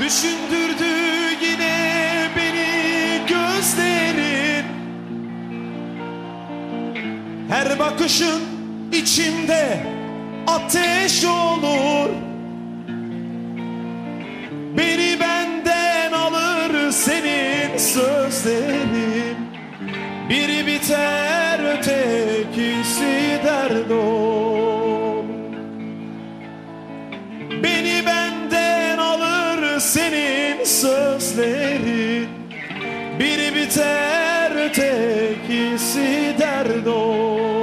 Düşündürdü yine beni gözlerin. Her bakışın içimde ateş olur. Beni benden alır senin sözlerin. Biri biter ötekisi dert olur sözlerin Biri biter ötekisi olur